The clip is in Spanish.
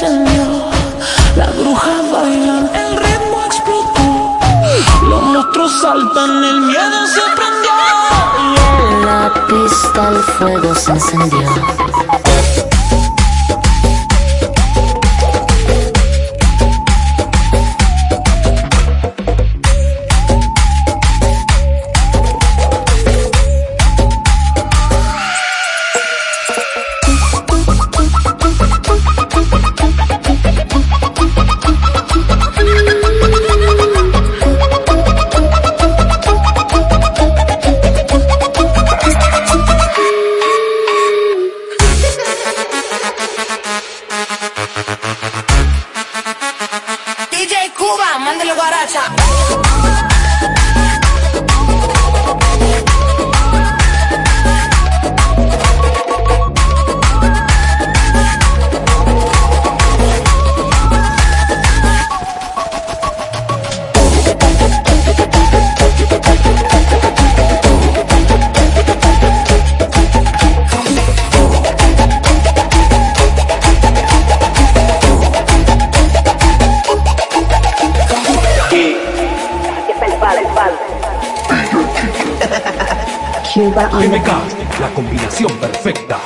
encendió, la bruja bailan, el ritmo explotó, los monstruos saltan, el miedo se prendió. Y en la pista el fuego se encendió. manda el guaracha. MK, la combinación perfecta.